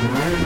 Yeah.